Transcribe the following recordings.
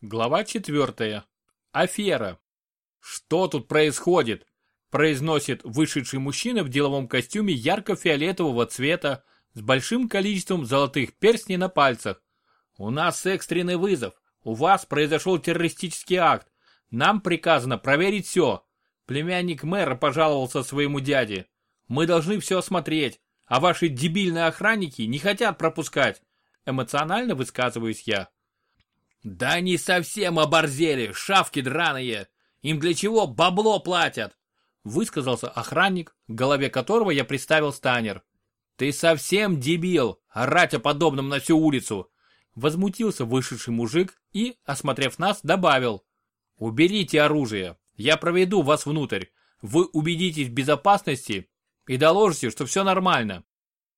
Глава четвертая. Афера. Что тут происходит? Произносит вышедший мужчина в деловом костюме ярко-фиолетового цвета с большим количеством золотых перстней на пальцах. У нас экстренный вызов. У вас произошел террористический акт. Нам приказано проверить все. Племянник мэра пожаловался своему дяде. Мы должны все осмотреть, а ваши дебильные охранники не хотят пропускать. Эмоционально высказываюсь я. Да они совсем оборзели, шавки драные. Им для чего бабло платят? Высказался охранник, голове которого я приставил станер. Ты совсем дебил, орать о подобном на всю улицу. Возмутился вышедший мужик и, осмотрев нас, добавил. Уберите оружие, я проведу вас внутрь. Вы убедитесь в безопасности и доложите, что все нормально.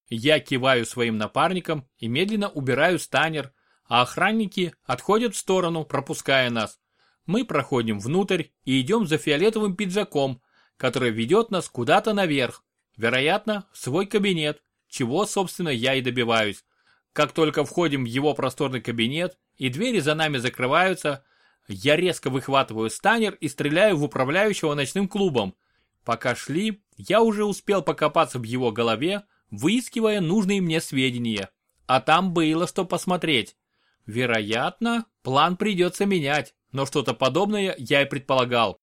Я киваю своим напарникам и медленно убираю станер, а охранники отходят в сторону, пропуская нас. Мы проходим внутрь и идем за фиолетовым пиджаком, который ведет нас куда-то наверх, вероятно, в свой кабинет, чего, собственно, я и добиваюсь. Как только входим в его просторный кабинет и двери за нами закрываются, я резко выхватываю станер и стреляю в управляющего ночным клубом. Пока шли, я уже успел покопаться в его голове, выискивая нужные мне сведения. А там было что посмотреть. Вероятно, план придется менять, но что-то подобное я и предполагал.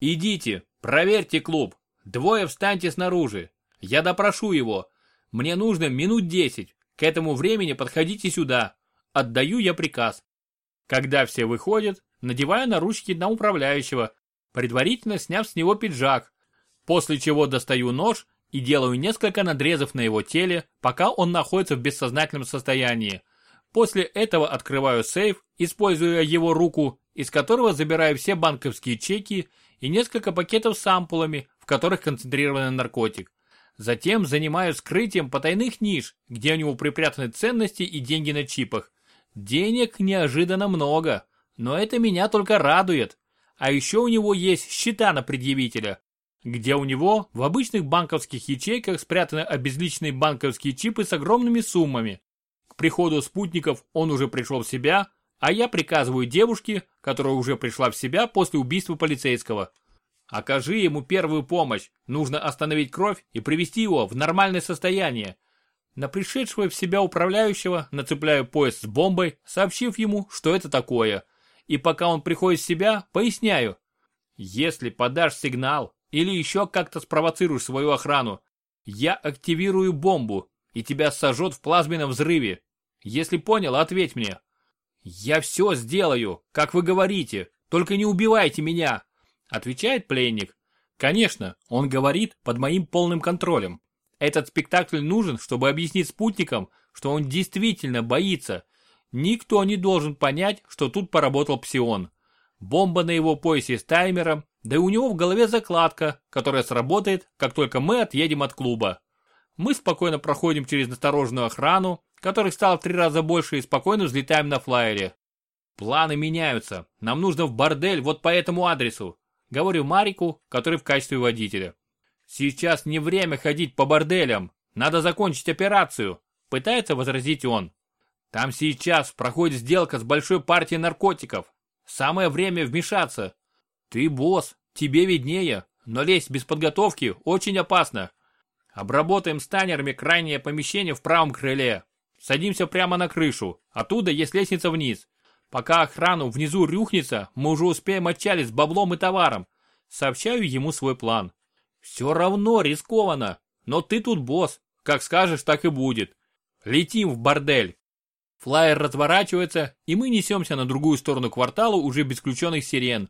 Идите, проверьте клуб. Двое встаньте снаружи. Я допрошу его. Мне нужно минут десять. К этому времени подходите сюда. Отдаю я приказ. Когда все выходят, надеваю наручники на управляющего, предварительно сняв с него пиджак, после чего достаю нож и делаю несколько надрезов на его теле, пока он находится в бессознательном состоянии. После этого открываю сейф, используя его руку, из которого забираю все банковские чеки и несколько пакетов с ампулами, в которых концентрирован наркотик. Затем занимаюсь скрытием потайных ниш, где у него припрятаны ценности и деньги на чипах. Денег неожиданно много, но это меня только радует. А еще у него есть счета на предъявителя, где у него в обычных банковских ячейках спрятаны обезличенные банковские чипы с огромными суммами. Приходу спутников он уже пришел в себя, а я приказываю девушке, которая уже пришла в себя после убийства полицейского. Окажи ему первую помощь, нужно остановить кровь и привести его в нормальное состояние. На пришедшего в себя управляющего нацепляю пояс с бомбой, сообщив ему, что это такое. И пока он приходит в себя, поясняю. Если подашь сигнал или еще как-то спровоцируешь свою охрану, я активирую бомбу, и тебя сожжет в плазменном взрыве. Если понял, ответь мне. Я все сделаю, как вы говорите, только не убивайте меня, отвечает пленник. Конечно, он говорит под моим полным контролем. Этот спектакль нужен, чтобы объяснить спутникам, что он действительно боится. Никто не должен понять, что тут поработал Псион. Бомба на его поясе с таймером, да и у него в голове закладка, которая сработает, как только мы отъедем от клуба. Мы спокойно проходим через настороженную охрану, которых стало в три раза больше и спокойно взлетаем на флайере. Планы меняются. Нам нужно в бордель вот по этому адресу. Говорю Марику, который в качестве водителя. Сейчас не время ходить по борделям. Надо закончить операцию. Пытается возразить он. Там сейчас проходит сделка с большой партией наркотиков. Самое время вмешаться. Ты босс, тебе виднее, но лезть без подготовки очень опасно. Обработаем станерами крайнее помещение в правом крыле. Садимся прямо на крышу. Оттуда есть лестница вниз. Пока охрану внизу рюхнется, мы уже успеем отчалить с баблом и товаром. Сообщаю ему свой план. Все равно рискованно. Но ты тут босс. Как скажешь, так и будет. Летим в бордель. Флайер разворачивается, и мы несемся на другую сторону квартала уже без включенных сирен.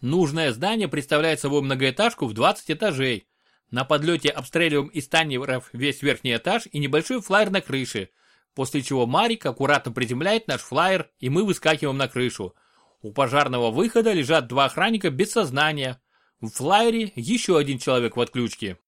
Нужное здание представляет собой многоэтажку в 20 этажей. На подлете обстреливаем из танеров весь верхний этаж и небольшой флайер на крыше, после чего Марик аккуратно приземляет наш флайер и мы выскакиваем на крышу. У пожарного выхода лежат два охранника без сознания. В флайере еще один человек в отключке.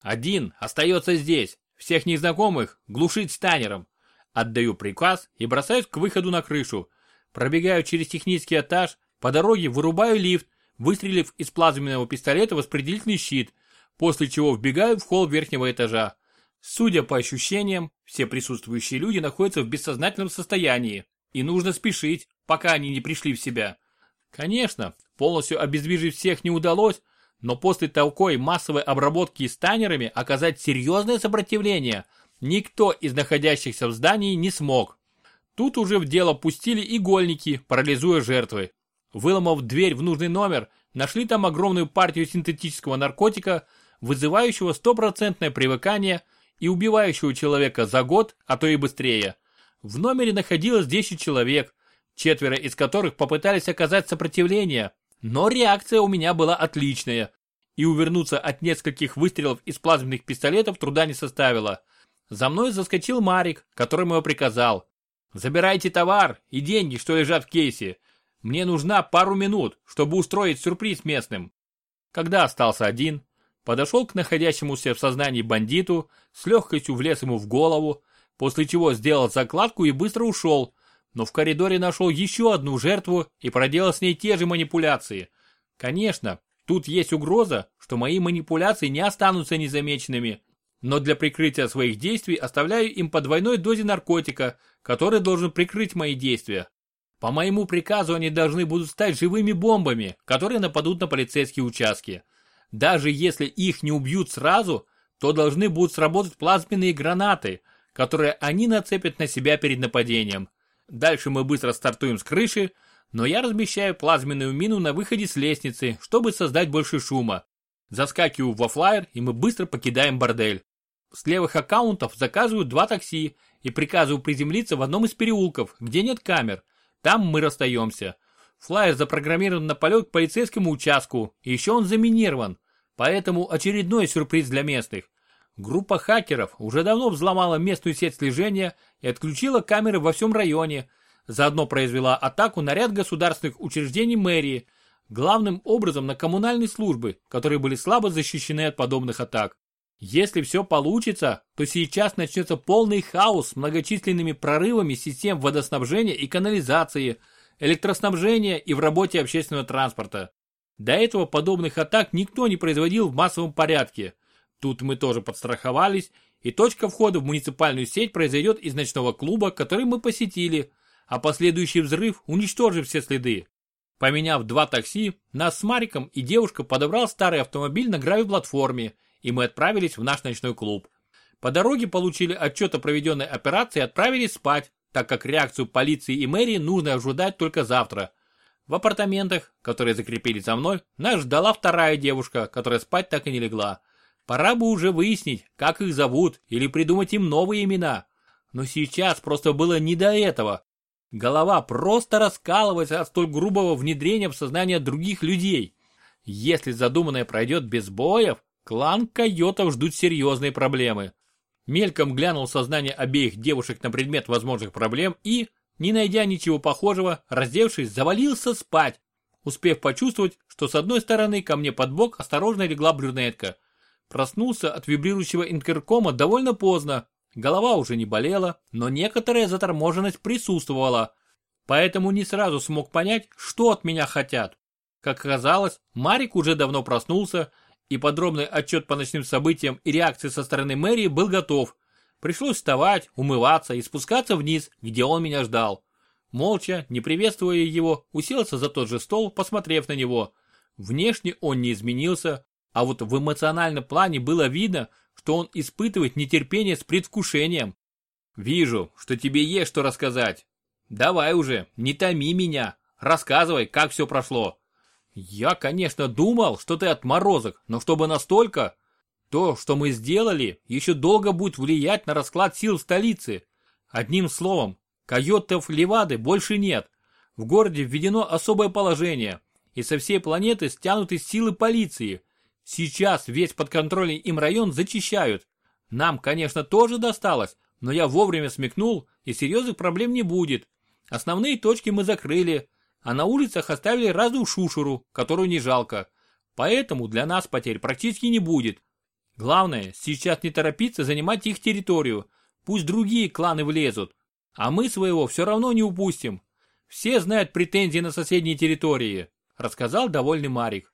Один остается здесь, всех незнакомых глушить станером. Отдаю приказ и бросаюсь к выходу на крышу. Пробегаю через технический этаж, по дороге вырубаю лифт, выстрелив из плазменного пистолета в распределительный щит – после чего вбегаю в холл верхнего этажа. Судя по ощущениям, все присутствующие люди находятся в бессознательном состоянии, и нужно спешить, пока они не пришли в себя. Конечно, полностью обездвижить всех не удалось, но после такой массовой обработки станерами оказать серьезное сопротивление никто из находящихся в здании не смог. Тут уже в дело пустили игольники, парализуя жертвы. Выломав дверь в нужный номер, нашли там огромную партию синтетического наркотика, вызывающего стопроцентное привыкание и убивающего человека за год, а то и быстрее. В номере находилось 10 человек, четверо из которых попытались оказать сопротивление, но реакция у меня была отличная, и увернуться от нескольких выстрелов из плазменных пистолетов труда не составило. За мной заскочил Марик, которому я приказал. «Забирайте товар и деньги, что лежат в кейсе. Мне нужна пару минут, чтобы устроить сюрприз местным». Когда остался один, подошел к находящемуся в сознании бандиту, с легкостью влез ему в голову, после чего сделал закладку и быстро ушел, но в коридоре нашел еще одну жертву и проделал с ней те же манипуляции. Конечно, тут есть угроза, что мои манипуляции не останутся незамеченными, но для прикрытия своих действий оставляю им по двойной дозе наркотика, который должен прикрыть мои действия. По моему приказу они должны будут стать живыми бомбами, которые нападут на полицейские участки. Даже если их не убьют сразу, то должны будут сработать плазменные гранаты, которые они нацепят на себя перед нападением. Дальше мы быстро стартуем с крыши, но я размещаю плазменную мину на выходе с лестницы, чтобы создать больше шума. Заскакиваю во флайер, и мы быстро покидаем бордель. С левых аккаунтов заказываю два такси и приказываю приземлиться в одном из переулков, где нет камер. Там мы расстаемся. Флайер запрограммирован на полет к полицейскому участку, и еще он заминирован. Поэтому очередной сюрприз для местных. Группа хакеров уже давно взломала местную сеть слежения и отключила камеры во всем районе. Заодно произвела атаку на ряд государственных учреждений мэрии, главным образом на коммунальные службы, которые были слабо защищены от подобных атак. Если все получится, то сейчас начнется полный хаос с многочисленными прорывами систем водоснабжения и канализации, электроснабжения и в работе общественного транспорта. До этого подобных атак никто не производил в массовом порядке – Тут мы тоже подстраховались, и точка входа в муниципальную сеть произойдет из ночного клуба, который мы посетили, а последующий взрыв уничтожит все следы. Поменяв два такси, нас с Мариком и девушка подобрал старый автомобиль на гравий-платформе, и мы отправились в наш ночной клуб. По дороге получили отчет о проведенной операции и отправились спать, так как реакцию полиции и мэрии нужно ожидать только завтра. В апартаментах, которые закрепили за мной, нас ждала вторая девушка, которая спать так и не легла. Пора бы уже выяснить, как их зовут, или придумать им новые имена. Но сейчас просто было не до этого. Голова просто раскалывается от столь грубого внедрения в сознание других людей. Если задуманное пройдет без боев, клан койотов ждут серьезные проблемы. Мельком глянул сознание обеих девушек на предмет возможных проблем и, не найдя ничего похожего, раздевшись, завалился спать, успев почувствовать, что с одной стороны ко мне под бок осторожно легла брюнетка, Проснулся от вибрирующего интеркома довольно поздно. Голова уже не болела, но некоторая заторможенность присутствовала. Поэтому не сразу смог понять, что от меня хотят. Как оказалось, Марик уже давно проснулся, и подробный отчет по ночным событиям и реакции со стороны мэрии был готов. Пришлось вставать, умываться и спускаться вниз, где он меня ждал. Молча, не приветствуя его, уселся за тот же стол, посмотрев на него. Внешне он не изменился, а вот в эмоциональном плане было видно, что он испытывает нетерпение с предвкушением. Вижу, что тебе есть что рассказать. Давай уже, не томи меня. Рассказывай, как все прошло. Я, конечно, думал, что ты отморозок, но чтобы настолько... То, что мы сделали, еще долго будет влиять на расклад сил в столице. Одним словом, койотов Левады больше нет. В городе введено особое положение, и со всей планеты стянуты силы полиции – Сейчас весь подконтрольный им район зачищают. Нам, конечно, тоже досталось, но я вовремя смекнул, и серьезных проблем не будет. Основные точки мы закрыли, а на улицах оставили разную шушеру, которую не жалко. Поэтому для нас потерь практически не будет. Главное, сейчас не торопиться занимать их территорию. Пусть другие кланы влезут. А мы своего все равно не упустим. Все знают претензии на соседние территории, рассказал довольный Марик.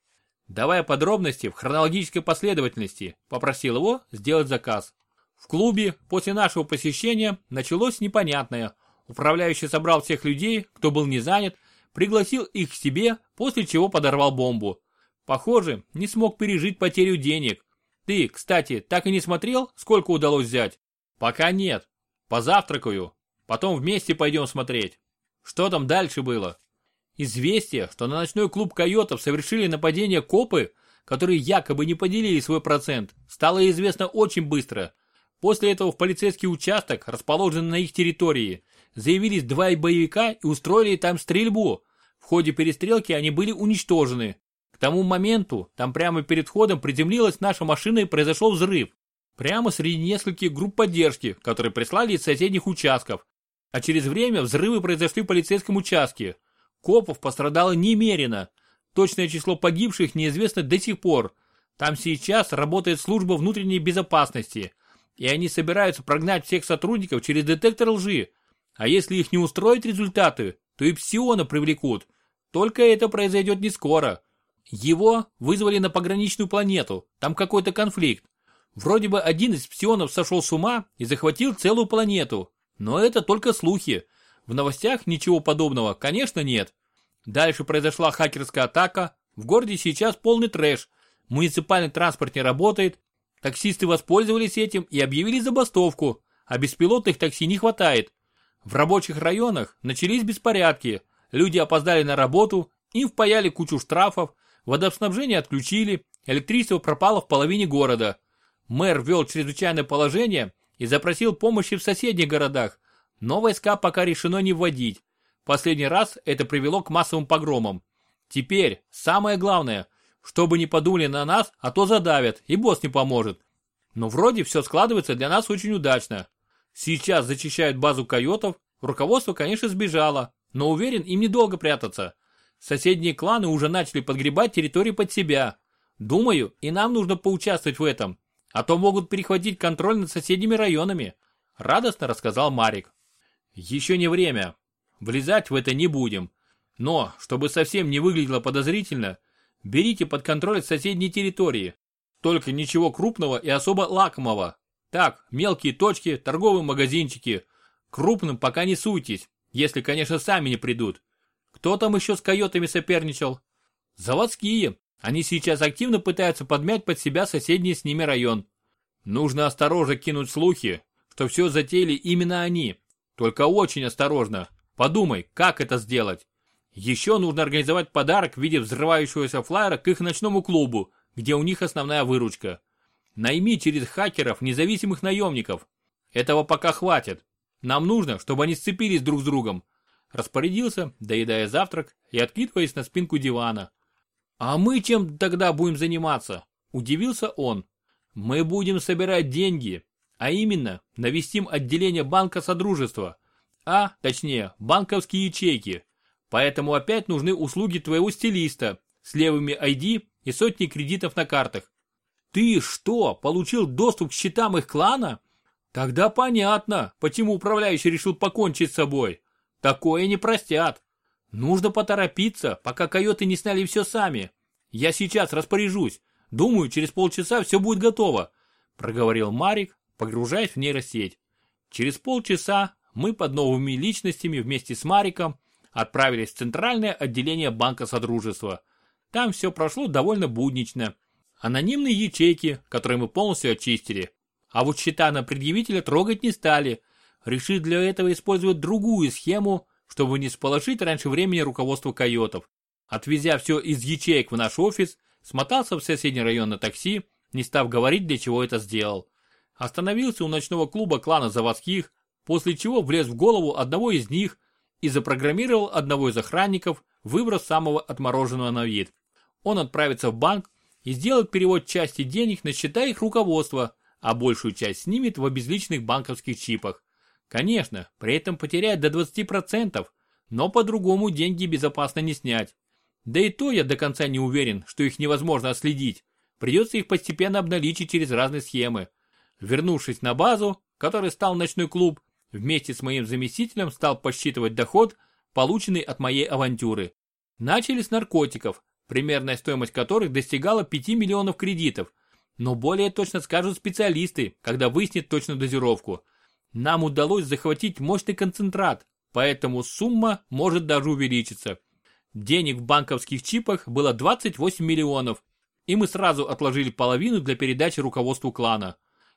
Давай подробности в хронологической последовательности, попросил его сделать заказ. В клубе после нашего посещения началось непонятное. Управляющий собрал всех людей, кто был не занят, пригласил их к себе, после чего подорвал бомбу. Похоже, не смог пережить потерю денег. Ты, кстати, так и не смотрел, сколько удалось взять? Пока нет. Позавтракаю. Потом вместе пойдем смотреть. Что там дальше было? Известие, что на ночной клуб койотов совершили нападение копы, которые якобы не поделили свой процент, стало известно очень быстро. После этого в полицейский участок, расположенный на их территории, заявились два боевика и устроили там стрельбу. В ходе перестрелки они были уничтожены. Тому моменту там прямо перед входом приземлилась наша машина и произошел взрыв. Прямо среди нескольких групп поддержки, которые прислали из соседних участков. А через время взрывы произошли в полицейском участке. Копов пострадало немерено. Точное число погибших неизвестно до сих пор. Там сейчас работает служба внутренней безопасности. И они собираются прогнать всех сотрудников через детектор лжи. А если их не устроят результаты, то и Псиона привлекут. Только это произойдет не скоро. Его вызвали на пограничную планету, там какой-то конфликт. Вроде бы один из псионов сошел с ума и захватил целую планету. Но это только слухи. В новостях ничего подобного, конечно, нет. Дальше произошла хакерская атака. В городе сейчас полный трэш. Муниципальный транспорт не работает. Таксисты воспользовались этим и объявили забастовку, а беспилотных такси не хватает. В рабочих районах начались беспорядки. Люди опоздали на работу, им впаяли кучу штрафов, водоснабжение отключили, электричество пропало в половине города. Мэр ввел чрезвычайное положение и запросил помощи в соседних городах, но войска пока решено не вводить. Последний раз это привело к массовым погромам. Теперь самое главное, чтобы не подумали на нас, а то задавят, и босс не поможет. Но вроде все складывается для нас очень удачно. Сейчас зачищают базу койотов, руководство, конечно, сбежало, но уверен, им недолго прятаться. Соседние кланы уже начали подгребать территории под себя. Думаю, и нам нужно поучаствовать в этом, а то могут перехватить контроль над соседними районами, радостно рассказал Марик. Еще не время. Влезать в это не будем. Но, чтобы совсем не выглядело подозрительно, берите под контроль соседние территории. Только ничего крупного и особо лакомого. Так, мелкие точки, торговые магазинчики. Крупным пока не суйтесь, если, конечно, сами не придут. Кто там еще с койотами соперничал? Заводские. Они сейчас активно пытаются подмять под себя соседний с ними район. Нужно осторожно кинуть слухи, что все затеяли именно они. Только очень осторожно. Подумай, как это сделать. Еще нужно организовать подарок в виде взрывающегося флайера к их ночному клубу, где у них основная выручка. Найми через хакеров независимых наемников. Этого пока хватит. Нам нужно, чтобы они сцепились друг с другом. Распорядился, доедая завтрак и откидываясь на спинку дивана. А мы чем тогда будем заниматься? Удивился он. Мы будем собирать деньги, а именно навестим отделение банка Содружества, а, точнее, банковские ячейки. Поэтому опять нужны услуги твоего стилиста с левыми ID и сотней кредитов на картах. Ты что, получил доступ к счетам их клана? Тогда понятно, почему управляющий решил покончить с собой. Такое не простят. Нужно поторопиться, пока койоты не сняли все сами. Я сейчас распоряжусь. Думаю, через полчаса все будет готово, проговорил Марик, погружаясь в нейросеть. Через полчаса мы под новыми личностями вместе с Мариком отправились в центральное отделение банка Содружества. Там все прошло довольно буднично. Анонимные ячейки, которые мы полностью очистили. А вот счета на предъявителя трогать не стали, решив для этого использовать другую схему, чтобы не сполошить раньше времени руководство койотов. Отвезя все из ячеек в наш офис, смотался в соседний район на такси, не став говорить, для чего это сделал. Остановился у ночного клуба клана заводских, после чего влез в голову одного из них и запрограммировал одного из охранников, выбрав самого отмороженного на вид. Он отправится в банк и сделает перевод части денег на счета их руководства, а большую часть снимет в обезличенных банковских чипах. Конечно, при этом потеряет до 20%, но по-другому деньги безопасно не снять. Да и то я до конца не уверен, что их невозможно отследить. Придется их постепенно обналичить через разные схемы. Вернувшись на базу, который стал ночной клуб, вместе с моим заместителем стал посчитывать доход, полученный от моей авантюры. Начали с наркотиков, примерная стоимость которых достигала 5 миллионов кредитов. Но более точно скажут специалисты, когда выяснят точную дозировку. Нам удалось захватить мощный концентрат, поэтому сумма может даже увеличиться. Денег в банковских чипах было 28 миллионов, и мы сразу отложили половину для передачи руководству клана.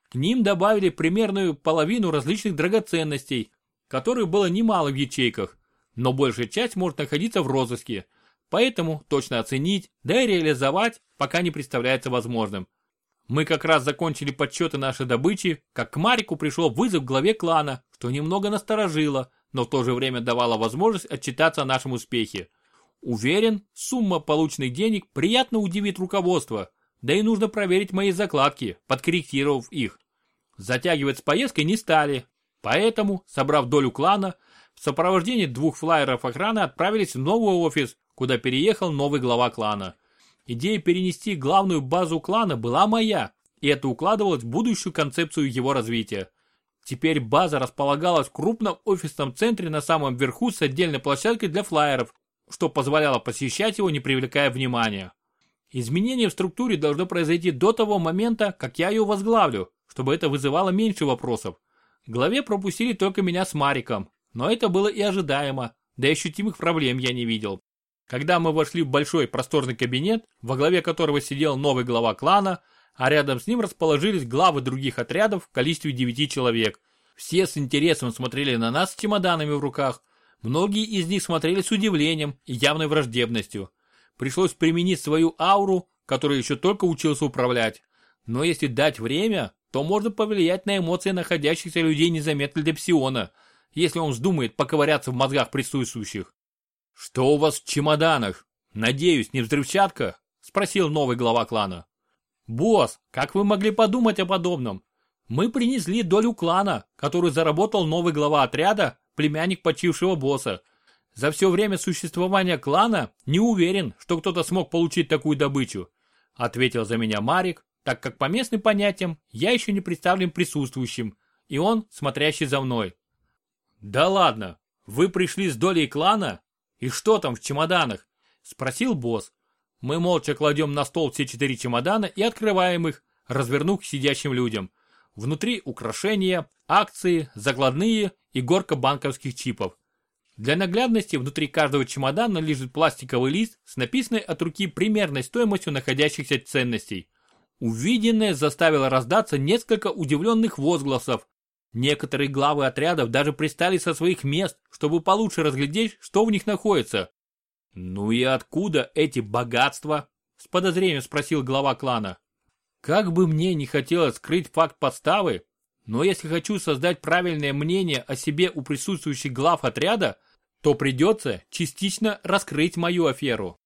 К ним добавили примерную половину различных драгоценностей, которых было немало в ячейках, но большая часть может находиться в розыске, поэтому точно оценить, да и реализовать пока не представляется возможным. Мы как раз закончили подсчеты нашей добычи, как к Марику пришел вызов главе клана, что немного насторожило, но в то же время давало возможность отчитаться о нашем успехе. Уверен, сумма полученных денег приятно удивит руководство, да и нужно проверить мои закладки, подкорректировав их. Затягивать с поездкой не стали, поэтому, собрав долю клана, в сопровождении двух флайеров охраны отправились в новый офис, куда переехал новый глава клана. Идея перенести главную базу клана была моя, и это укладывалось в будущую концепцию его развития. Теперь база располагалась в крупном офисном центре на самом верху с отдельной площадкой для флайеров, что позволяло посещать его, не привлекая внимания. Изменение в структуре должно произойти до того момента, как я ее возглавлю, чтобы это вызывало меньше вопросов. Главе пропустили только меня с Мариком, но это было и ожидаемо, да и ощутимых проблем я не видел. Когда мы вошли в большой просторный кабинет, во главе которого сидел новый глава клана, а рядом с ним расположились главы других отрядов в количестве девяти человек. Все с интересом смотрели на нас с чемоданами в руках. Многие из них смотрели с удивлением и явной враждебностью. Пришлось применить свою ауру, которую еще только учился управлять. Но если дать время, то можно повлиять на эмоции находящихся людей незаметно для псиона, если он вздумает поковыряться в мозгах присутствующих. «Что у вас в чемоданах? Надеюсь, не взрывчатка?» – спросил новый глава клана. «Босс, как вы могли подумать о подобном? Мы принесли долю клана, которую заработал новый глава отряда, племянник почившего босса. За все время существования клана не уверен, что кто-то смог получить такую добычу», – ответил за меня Марик, так как по местным понятиям я еще не представлен присутствующим, и он, смотрящий за мной. «Да ладно, вы пришли с долей клана «И что там в чемоданах?» – спросил босс. Мы молча кладем на стол все четыре чемодана и открываем их, развернув к сидящим людям. Внутри украшения, акции, закладные и горка банковских чипов. Для наглядности внутри каждого чемодана лежит пластиковый лист с написанной от руки примерной стоимостью находящихся ценностей. Увиденное заставило раздаться несколько удивленных возгласов, Некоторые главы отрядов даже пристали со своих мест, чтобы получше разглядеть, что в них находится. «Ну и откуда эти богатства?» – с подозрением спросил глава клана. «Как бы мне не хотелось скрыть факт подставы, но если хочу создать правильное мнение о себе у присутствующих глав отряда, то придется частично раскрыть мою аферу.